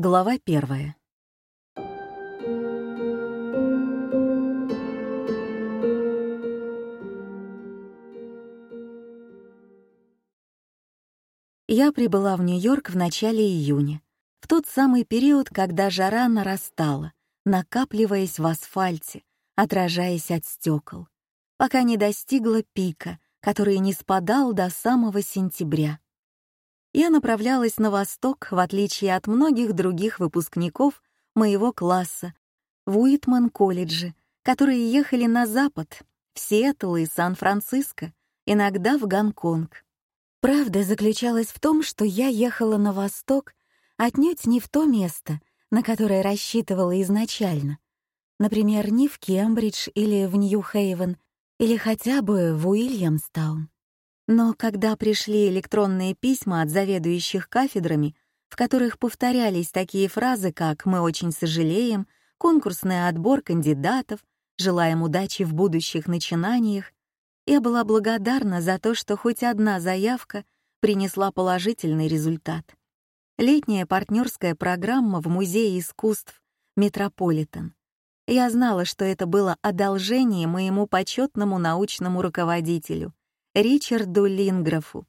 Глава первая. Я прибыла в Нью-Йорк в начале июня, в тот самый период, когда жара нарастала, накапливаясь в асфальте, отражаясь от стекол, пока не достигла пика, который не спадал до самого сентября я направлялась на восток, в отличие от многих других выпускников моего класса, в Уитман-колледже, которые ехали на запад, в Сиэтл и Сан-Франциско, иногда в Гонконг. Правда заключалась в том, что я ехала на восток отнюдь не в то место, на которое рассчитывала изначально. Например, не в Кембридж или в Нью-Хейвен, или хотя бы в Уильямстаун. Но когда пришли электронные письма от заведующих кафедрами, в которых повторялись такие фразы, как «мы очень сожалеем», «конкурсный отбор кандидатов», «желаем удачи в будущих начинаниях», я была благодарна за то, что хоть одна заявка принесла положительный результат. Летняя партнерская программа в Музее искусств «Метрополитен». Я знала, что это было одолжение моему почетному научному руководителю, Ричарду Линграфу,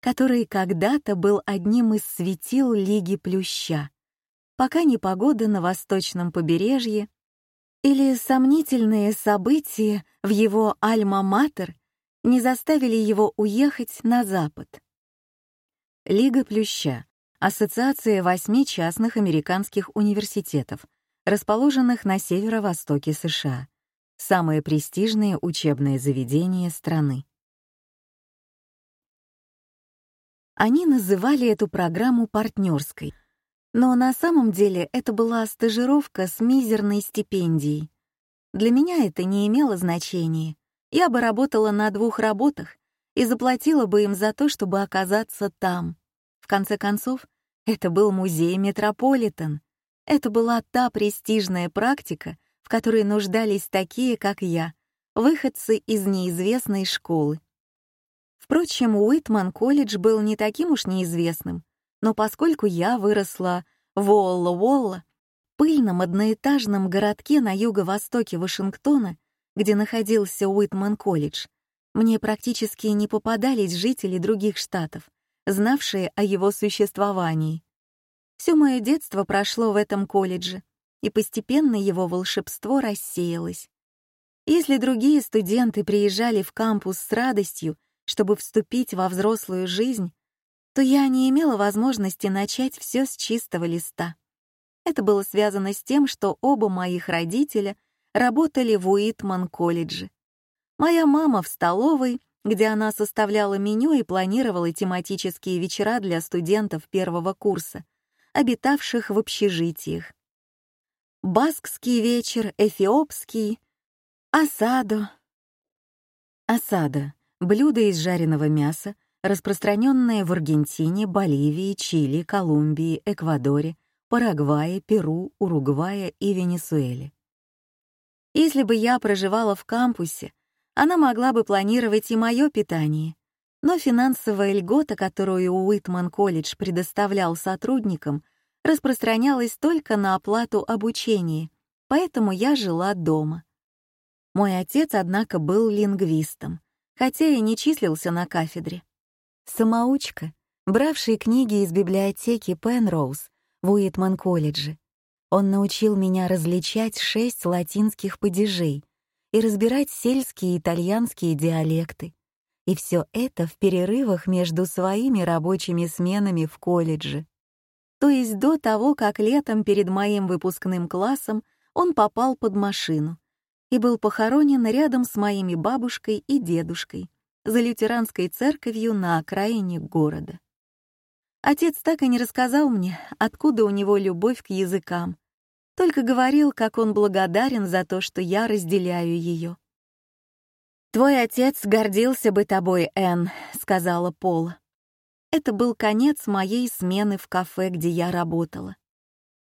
который когда-то был одним из светил Лиги Плюща, пока непогода на восточном побережье или сомнительные события в его «Альма-Матер» не заставили его уехать на запад. Лига Плюща — ассоциация восьми частных американских университетов, расположенных на северо-востоке США, самые престижные учебные заведения страны. Они называли эту программу партнерской, но на самом деле это была стажировка с мизерной стипендией. Для меня это не имело значения. Я бы работала на двух работах и заплатила бы им за то, чтобы оказаться там. В конце концов, это был музей Метрополитен. Это была та престижная практика, в которой нуждались такие, как я, выходцы из неизвестной школы. Впрочем, Уитман колледж был не таким уж неизвестным, но поскольку я выросла в Уолла-Уолла, пыльном одноэтажном городке на юго-востоке Вашингтона, где находился Уитман-колледж, мне практически не попадались жители других штатов, знавшие о его существовании. Все мое детство прошло в этом колледже, и постепенно его волшебство рассеялось. Если другие студенты приезжали в кампус с радостью чтобы вступить во взрослую жизнь, то я не имела возможности начать все с чистого листа. Это было связано с тем, что оба моих родителя работали в Уитман-колледже. Моя мама в столовой, где она составляла меню и планировала тематические вечера для студентов первого курса, обитавших в общежитиях. Баскский вечер, эфиопский, осада, Осада Блюда из жареного мяса, распространенные в Аргентине, Боливии, Чили, Колумбии, Эквадоре, Парагвае, Перу, Уругвае и Венесуэле. Если бы я проживала в кампусе, она могла бы планировать и мое питание, но финансовая льгота, которую Уитман колледж предоставлял сотрудникам, распространялась только на оплату обучения, поэтому я жила дома. Мой отец, однако, был лингвистом, хотя и не числился на кафедре. Самоучка, бравший книги из библиотеки Пенроуз в Уитман-колледже. Он научил меня различать шесть латинских падежей и разбирать сельские итальянские диалекты. И все это в перерывах между своими рабочими сменами в колледже. То есть до того, как летом перед моим выпускным классом он попал под машину и был похоронен рядом с моими бабушкой и дедушкой за лютеранской церковью на окраине города. Отец так и не рассказал мне, откуда у него любовь к языкам, только говорил, как он благодарен за то, что я разделяю ее. «Твой отец гордился бы тобой, Энн», — сказала Пола. Это был конец моей смены в кафе, где я работала.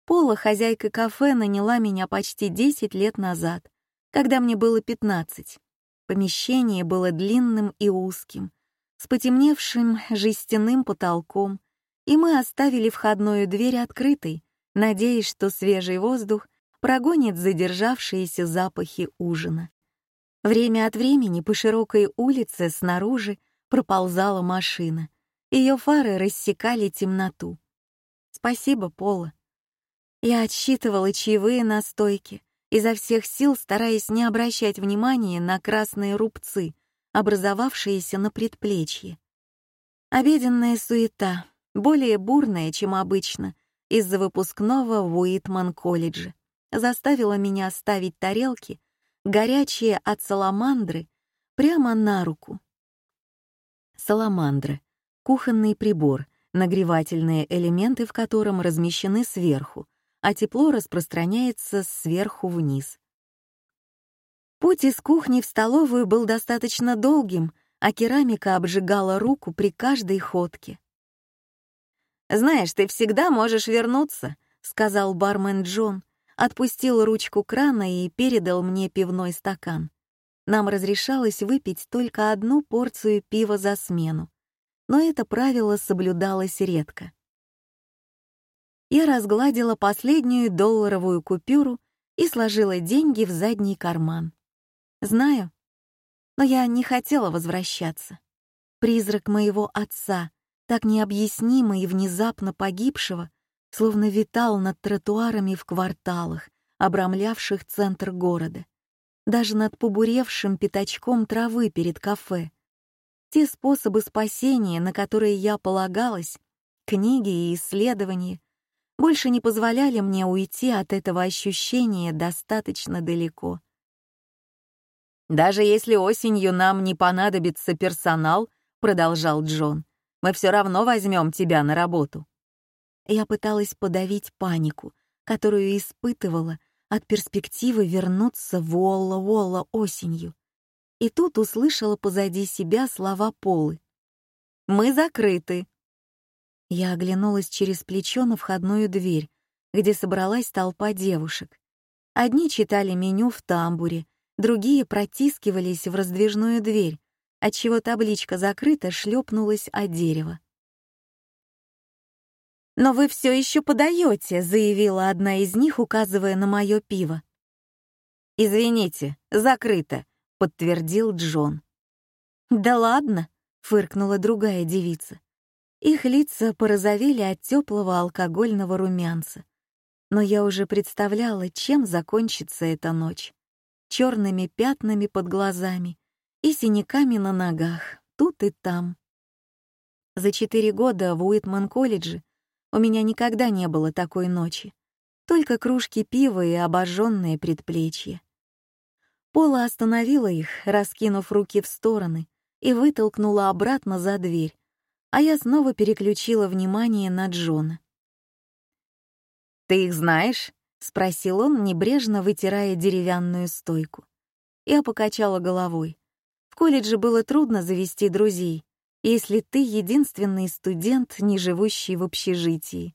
Пола, хозяйка кафе, наняла меня почти 10 лет назад, Тогда мне было 15. Помещение было длинным и узким, с потемневшим жестяным потолком, и мы оставили входную дверь открытой, надеясь, что свежий воздух прогонит задержавшиеся запахи ужина. Время от времени по широкой улице снаружи проползала машина. Ее фары рассекали темноту. «Спасибо, Пола». Я отсчитывала чаевые на стойке, изо всех сил стараясь не обращать внимания на красные рубцы, образовавшиеся на предплечье. Обеденная суета, более бурная, чем обычно, из-за выпускного в Уитман-колледже, заставила меня ставить тарелки, горячие от саламандры, прямо на руку. Саламандра — кухонный прибор, нагревательные элементы в котором размещены сверху, а тепло распространяется сверху вниз. Путь из кухни в столовую был достаточно долгим, а керамика обжигала руку при каждой ходке. «Знаешь, ты всегда можешь вернуться», — сказал бармен Джон, отпустил ручку крана и передал мне пивной стакан. Нам разрешалось выпить только одну порцию пива за смену, но это правило соблюдалось редко я разгладила последнюю долларовую купюру и сложила деньги в задний карман. Знаю, но я не хотела возвращаться. Призрак моего отца, так необъяснимо и внезапно погибшего, словно витал над тротуарами в кварталах, обрамлявших центр города, даже над побуревшим пятачком травы перед кафе. Те способы спасения, на которые я полагалась, книги и исследования, больше не позволяли мне уйти от этого ощущения достаточно далеко. «Даже если осенью нам не понадобится персонал», — продолжал Джон, — «мы все равно возьмем тебя на работу». Я пыталась подавить панику, которую испытывала от перспективы вернуться в Уолла-Уолла осенью. И тут услышала позади себя слова Полы. «Мы закрыты», я оглянулась через плечо на входную дверь, где собралась толпа девушек. Одни читали меню в тамбуре, другие протискивались в раздвижную дверь, отчего табличка закрыта шлепнулась о дерево. «Но вы все еще подаете», — заявила одна из них, указывая на мое пиво. «Извините, закрыто», — подтвердил Джон. «Да ладно», — фыркнула другая девица. Их лица порозовели от теплого алкогольного румянца. Но я уже представляла, чем закончится эта ночь. Черными пятнами под глазами и синяками на ногах, тут и там. За четыре года в Уитман-колледже у меня никогда не было такой ночи. Только кружки пива и обожженные предплечья. Пола остановила их, раскинув руки в стороны, и вытолкнула обратно за дверь, а я снова переключила внимание на Джона. «Ты их знаешь?» — спросил он, небрежно вытирая деревянную стойку. Я покачала головой. В колледже было трудно завести друзей, если ты единственный студент, не живущий в общежитии.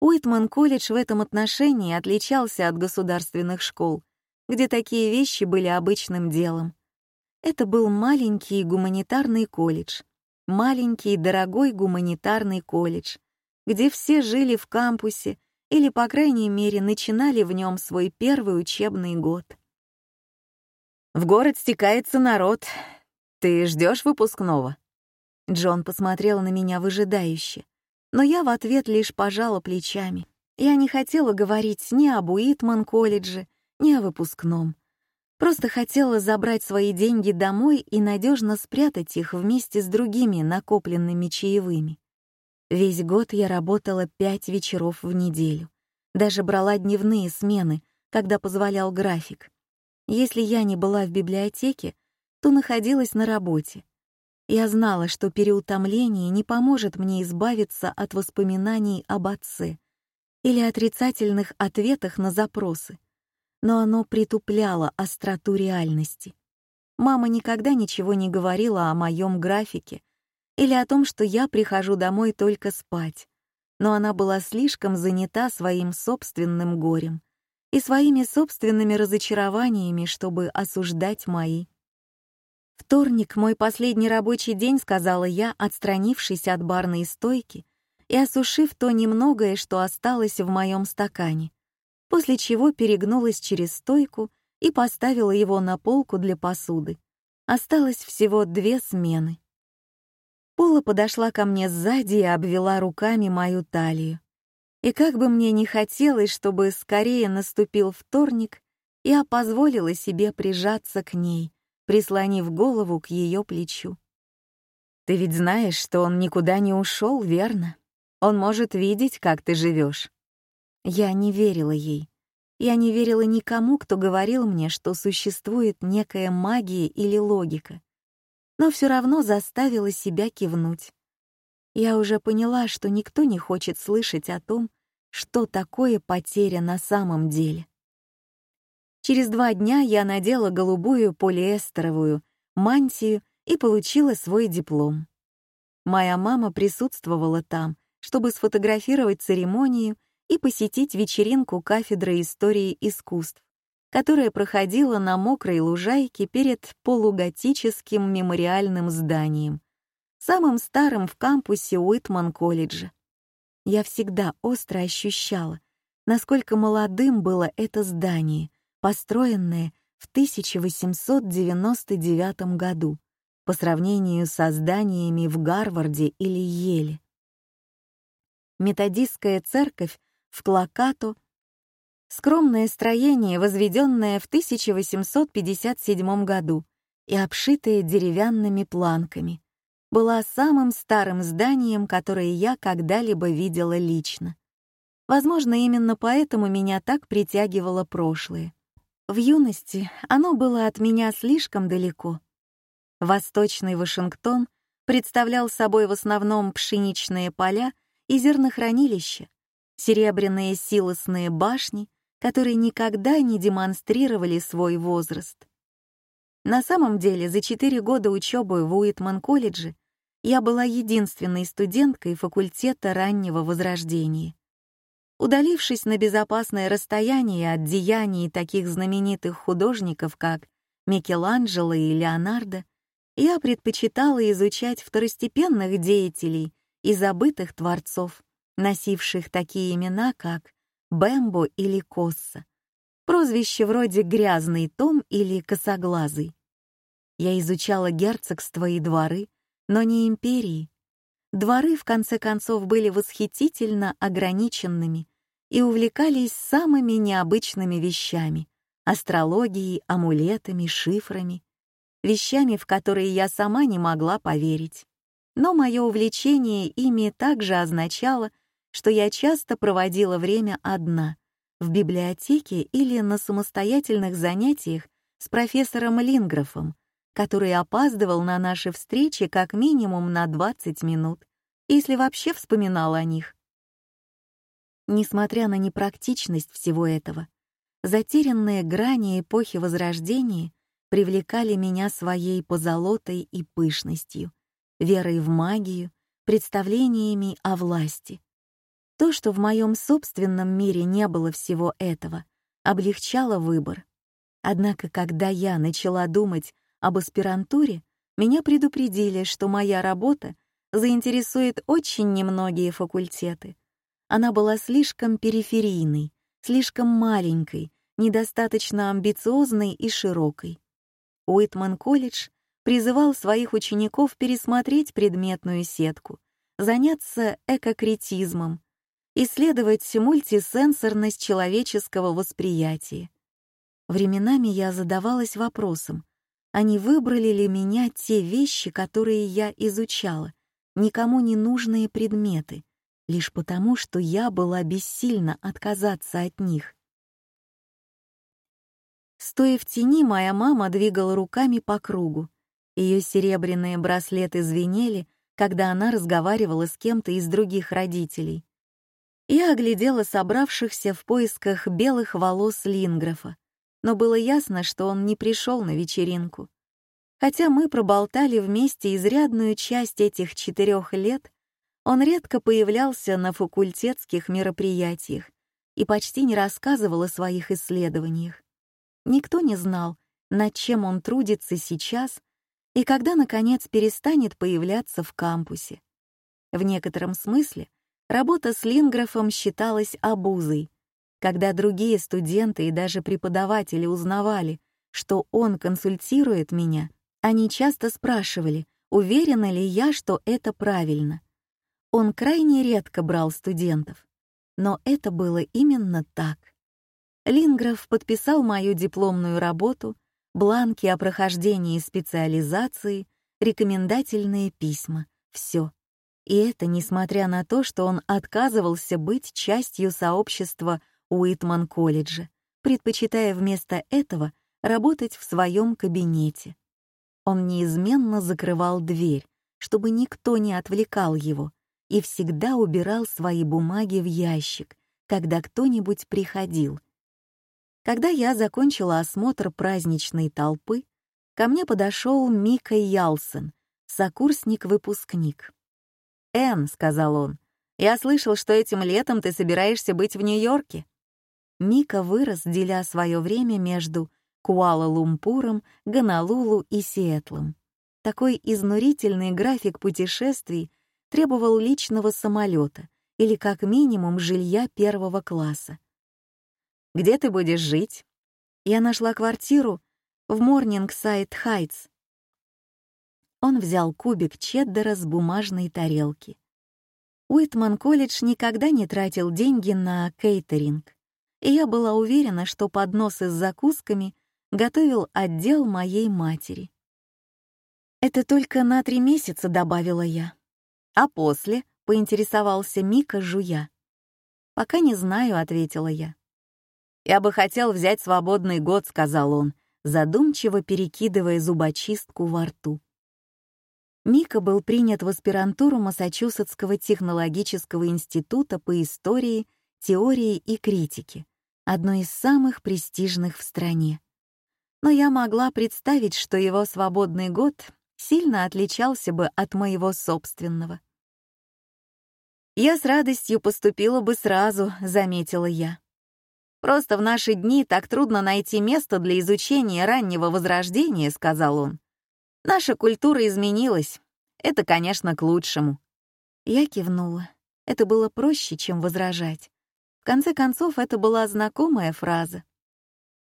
Уитман колледж в этом отношении отличался от государственных школ, где такие вещи были обычным делом. Это был маленький гуманитарный колледж, маленький дорогой гуманитарный колледж, где все жили в кампусе или, по крайней мере, начинали в нем свой первый учебный год. «В город стекается народ. Ты ждешь выпускного?» Джон посмотрел на меня выжидающе, но я в ответ лишь пожала плечами. Я не хотела говорить ни об Уитман-колледже, ни о выпускном, Просто хотела забрать свои деньги домой и надежно спрятать их вместе с другими накопленными чаевыми. Весь год я работала пять вечеров в неделю. Даже брала дневные смены, когда позволял график. Если я не была в библиотеке, то находилась на работе. Я знала, что переутомление не поможет мне избавиться от воспоминаний об отце или отрицательных ответах на запросы — но оно притупляло остроту реальности. Мама никогда ничего не говорила о моем графике или о том, что я прихожу домой только спать, но она была слишком занята своим собственным горем и своими собственными разочарованиями, чтобы осуждать мои. «Вторник — мой последний рабочий день», — сказала я, отстранившись от барной стойки и осушив то немногое, что осталось в моем стакане — после чего перегнулась через стойку и поставила его на полку для посуды. Осталось всего две смены. Пола подошла ко мне сзади и обвела руками мою талию. И как бы мне ни хотелось, чтобы скорее наступил вторник, я позволила себе прижаться к ней, прислонив голову к ее плечу. «Ты ведь знаешь, что он никуда не ушел, верно? Он может видеть, как ты живешь. Я не верила ей. Я не верила никому, кто говорил мне, что существует некая магия или логика. Но все равно заставила себя кивнуть. Я уже поняла, что никто не хочет слышать о том, что такое потеря на самом деле. Через два дня я надела голубую полиэстеровую мантию и получила свой диплом. Моя мама присутствовала там, чтобы сфотографировать церемонию и посетить вечеринку кафедры истории искусств, которая проходила на мокрой лужайке перед полуготическим мемориальным зданием, самым старым в кампусе Уитман-колледжа. Я всегда остро ощущала, насколько молодым было это здание, построенное в 1899 году по сравнению со зданиями в Гарварде или Еле. Методистская церковь в Клакату, скромное строение, возведенное в 1857 году и обшитое деревянными планками, было самым старым зданием, которое я когда-либо видела лично. Возможно, именно поэтому меня так притягивало прошлое. В юности оно было от меня слишком далеко. Восточный Вашингтон представлял собой в основном пшеничные поля и зернохранилища, серебряные силосные башни, которые никогда не демонстрировали свой возраст. На самом деле, за четыре года учебы в Уитман-колледже я была единственной студенткой факультета раннего возрождения. Удалившись на безопасное расстояние от деяний таких знаменитых художников, как Микеланджело и Леонардо, я предпочитала изучать второстепенных деятелей и забытых творцов, носивших такие имена, как Бэмбо или Косса, прозвище вроде «Грязный Том» или «Косоглазый». Я изучала герцогство и дворы, но не империи. Дворы, в конце концов, были восхитительно ограниченными и увлекались самыми необычными вещами — астрологией, амулетами, шифрами, вещами, в которые я сама не могла поверить. Но мое увлечение ими также означало — что я часто проводила время одна, в библиотеке или на самостоятельных занятиях с профессором Линграфом, который опаздывал на наши встречи как минимум на 20 минут, если вообще вспоминал о них. Несмотря на непрактичность всего этого, затерянные грани эпохи Возрождения привлекали меня своей позолотой и пышностью, верой в магию, представлениями о власти. То, что в моем собственном мире не было всего этого, облегчало выбор. Однако, когда я начала думать об аспирантуре, меня предупредили, что моя работа заинтересует очень немногие факультеты. Она была слишком периферийной, слишком маленькой, недостаточно амбициозной и широкой. Уитман колледж призывал своих учеников пересмотреть предметную сетку, заняться экокритизмом, исследовать мультисенсорность человеческого восприятия. Временами я задавалась вопросом, а не выбрали ли меня те вещи, которые я изучала, никому не нужные предметы, лишь потому, что я была бессильна отказаться от них. Стоя в тени, моя мама двигала руками по кругу. Ее серебряные браслеты звенели, когда она разговаривала с кем-то из других родителей. Я оглядела собравшихся в поисках белых волос Линграфа, но было ясно, что он не пришел на вечеринку. Хотя мы проболтали вместе изрядную часть этих четырех лет, он редко появлялся на факультетских мероприятиях и почти не рассказывал о своих исследованиях. Никто не знал, над чем он трудится сейчас и когда, наконец, перестанет появляться в кампусе. В некотором смысле — Работа с Линграфом считалась обузой. Когда другие студенты и даже преподаватели узнавали, что он консультирует меня, они часто спрашивали, уверена ли я, что это правильно. Он крайне редко брал студентов. Но это было именно так. Линграф подписал мою дипломную работу, бланки о прохождении специализации, рекомендательные письма. Все. И это несмотря на то, что он отказывался быть частью сообщества Уитман-колледжа, предпочитая вместо этого работать в своем кабинете. Он неизменно закрывал дверь, чтобы никто не отвлекал его, и всегда убирал свои бумаги в ящик, когда кто-нибудь приходил. Когда я закончила осмотр праздничной толпы, ко мне подошел Мика Ялсон, сокурсник-выпускник. «Энн», — сказал он, — «я слышал, что этим летом ты собираешься быть в Нью-Йорке». Мика вырос, деля свое время между Куала-Лумпуром, Гонолулу и Сиэтлом. Такой изнурительный график путешествий требовал личного самолета или как минимум жилья первого класса. «Где ты будешь жить?» Я нашла квартиру в Морнингсайд-Хайтс, он взял кубик чеддера с бумажной тарелки. Уитман колледж никогда не тратил деньги на кейтеринг, и я была уверена, что подносы с закусками готовил отдел моей матери. «Это только на три месяца», — добавила я. «А после?» — поинтересовался Мика, жуя. «Пока не знаю», — ответила я. «Я бы хотел взять свободный год», — сказал он, задумчиво перекидывая зубочистку во рту. Мика был принят в аспирантуру Массачусетского технологического института по истории, теории и критике, одной из самых престижных в стране. Но я могла представить, что его свободный год сильно отличался бы от моего собственного. «Я с радостью поступила бы сразу», — заметила я. «Просто в наши дни так трудно найти место для изучения раннего возрождения», — сказал он. Наша культура изменилась. Это, конечно, к лучшему. Я кивнула. Это было проще, чем возражать. В конце концов, это была знакомая фраза.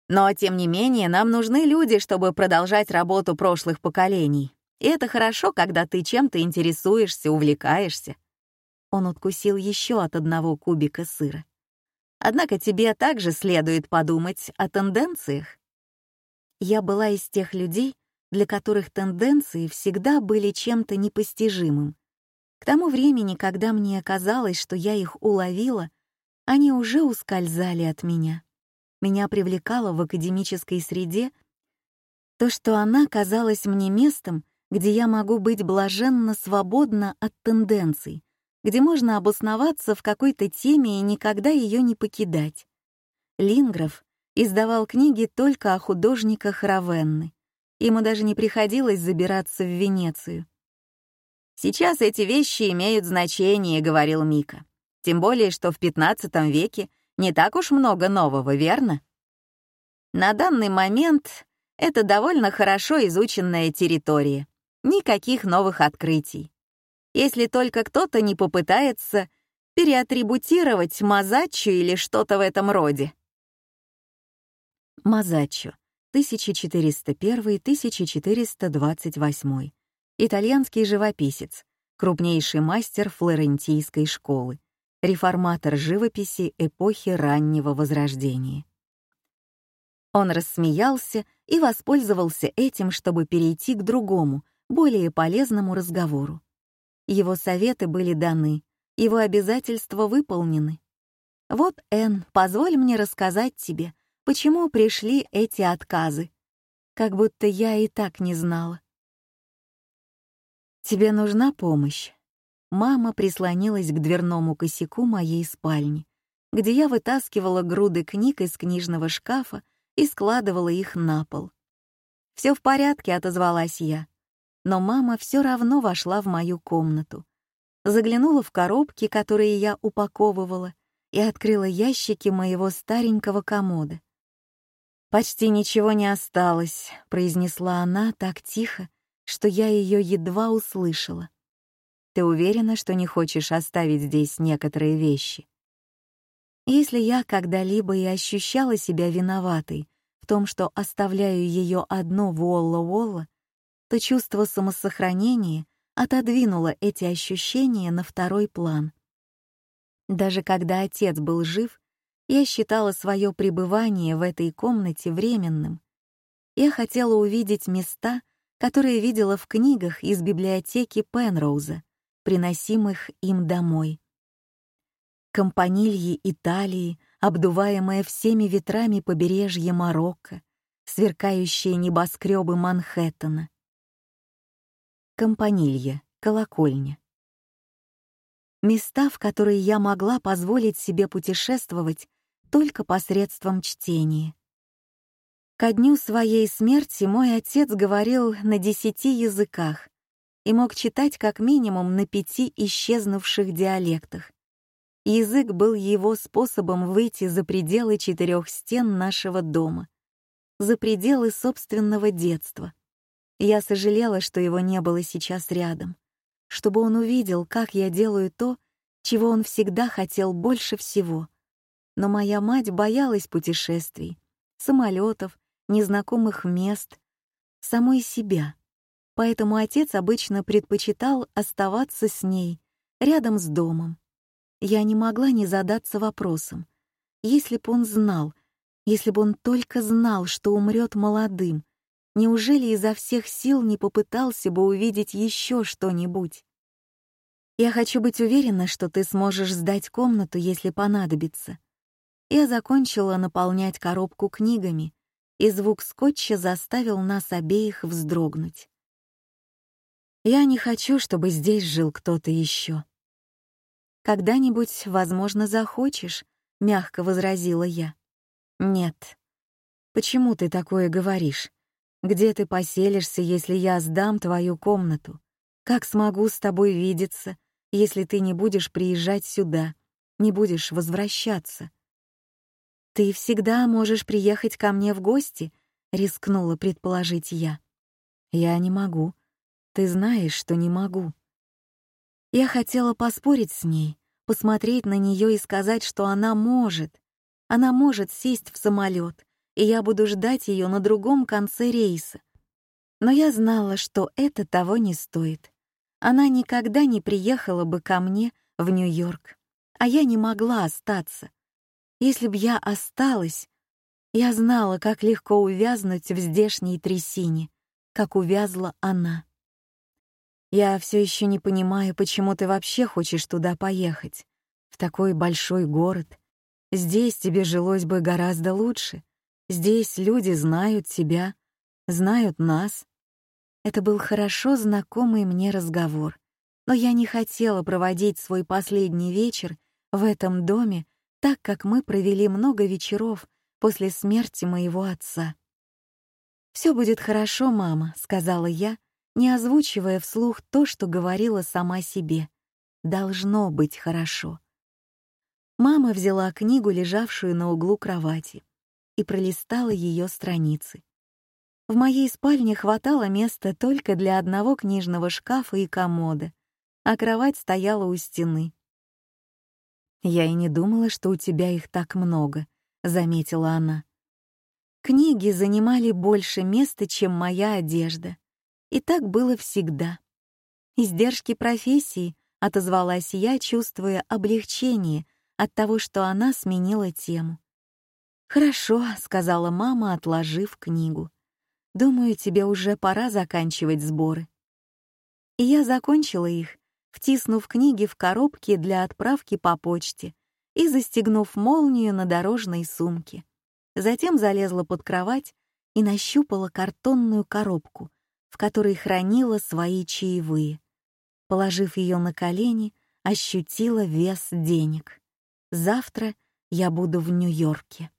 Но, тем не менее, нам нужны люди, чтобы продолжать работу прошлых поколений. И это хорошо, когда ты чем-то интересуешься, увлекаешься. Он откусил еще от одного кубика сыра. Однако тебе также следует подумать о тенденциях. Я была из тех людей, для которых тенденции всегда были чем-то непостижимым. К тому времени, когда мне казалось, что я их уловила, они уже ускользали от меня. Меня привлекало в академической среде то, что она казалась мне местом, где я могу быть блаженно свободна от тенденций, где можно обосноваться в какой-то теме и никогда ее не покидать. Лингров издавал книги только о художниках Равенны, Ему даже не приходилось забираться в Венецию. «Сейчас эти вещи имеют значение», — говорил Мика. «Тем более, что в XV веке не так уж много нового, верно?» На данный момент это довольно хорошо изученная территория. Никаких новых открытий. Если только кто-то не попытается переатрибутировать Мазаччо или что-то в этом роде. Мазаччо 1401, 1428, итальянский живописец, крупнейший мастер флорентийской школы, реформатор живописи эпохи раннего Возрождения. Он рассмеялся и воспользовался этим, чтобы перейти к другому, более полезному разговору. Его советы были даны, его обязательства выполнены. «Вот, Энн, позволь мне рассказать тебе, почему пришли эти отказы. Как будто я и так не знала. «Тебе нужна помощь?» Мама прислонилась к дверному косяку моей спальни, где я вытаскивала груды книг из книжного шкафа и складывала их на пол. «Все в порядке», — отозвалась я. Но мама все равно вошла в мою комнату. Заглянула в коробки, которые я упаковывала, и открыла ящики моего старенького комода. «Почти ничего не осталось», — произнесла она так тихо, что я ее едва услышала. «Ты уверена, что не хочешь оставить здесь некоторые вещи?» Если я когда-либо и ощущала себя виноватой в том, что оставляю ее одну в Уолла-Уолла, то чувство самосохранения отодвинуло эти ощущения на второй план. Даже когда отец был жив, я считала свое пребывание в этой комнате временным. Я хотела увидеть места, которые видела в книгах из библиотеки Пенроуза, приносимых им домой. Компанильи Италии, обдуваемое всеми ветрами побережье Марокко, сверкающие небоскребы Манхэттена. Компанилья, колокольня. Места, в которые я могла позволить себе путешествовать только посредством чтения. Ко дню своей смерти мой отец говорил на десяти языках и мог читать как минимум на пяти исчезнувших диалектах. Язык был его способом выйти за пределы четырех стен нашего дома, за пределы собственного детства. Я сожалела, что его не было сейчас рядом, чтобы он увидел, как я делаю то, чего он всегда хотел больше всего — но моя мать боялась путешествий, самолетов, незнакомых мест, самой себя. Поэтому отец обычно предпочитал оставаться с ней, рядом с домом. Я не могла не задаться вопросом. Если бы он знал, если бы он только знал, что умрет молодым, неужели изо всех сил не попытался бы увидеть еще что-нибудь? Я хочу быть уверена, что ты сможешь сдать комнату, если понадобится. Я закончила наполнять коробку книгами, и звук скотча заставил нас обеих вздрогнуть. Я не хочу, чтобы здесь жил кто-то еще. Когда-нибудь, возможно, захочешь, мягко возразила я. Нет. Почему ты такое говоришь? Где ты поселишься, если я сдам твою комнату? Как смогу с тобой видеться, если ты не будешь приезжать сюда, не будешь возвращаться? «Ты всегда можешь приехать ко мне в гости», — рискнула предположить я. «Я не могу. Ты знаешь, что не могу». Я хотела поспорить с ней, посмотреть на нее и сказать, что она может. Она может сесть в самолет, и я буду ждать ее на другом конце рейса. Но я знала, что это того не стоит. Она никогда не приехала бы ко мне в Нью-Йорк, а я не могла остаться. Если б я осталась, я знала, как легко увязнуть в здешней трясине, как увязла она. Я все еще не понимаю, почему ты вообще хочешь туда поехать, в такой большой город. Здесь тебе жилось бы гораздо лучше. Здесь люди знают тебя, знают нас. Это был хорошо знакомый мне разговор, но я не хотела проводить свой последний вечер в этом доме так как мы провели много вечеров после смерти моего отца. «Все будет хорошо, мама», — сказала я, не озвучивая вслух то, что говорила сама себе. «Должно быть хорошо». Мама взяла книгу, лежавшую на углу кровати, и пролистала ее страницы. В моей спальне хватало места только для одного книжного шкафа и комода, а кровать стояла у стены. «Я и не думала, что у тебя их так много», — заметила она. Книги занимали больше места, чем моя одежда. И так было всегда. Издержки профессии отозвалась я, чувствуя облегчение от того, что она сменила тему. «Хорошо», — сказала мама, отложив книгу. «Думаю, тебе уже пора заканчивать сборы». И я закончила их, втиснув книги в коробки для отправки по почте и застегнув молнию на дорожной сумке. Затем залезла под кровать и нащупала картонную коробку, в которой хранила свои чаевые. Положив ее на колени, ощутила вес денег. Завтра я буду в Нью-Йорке.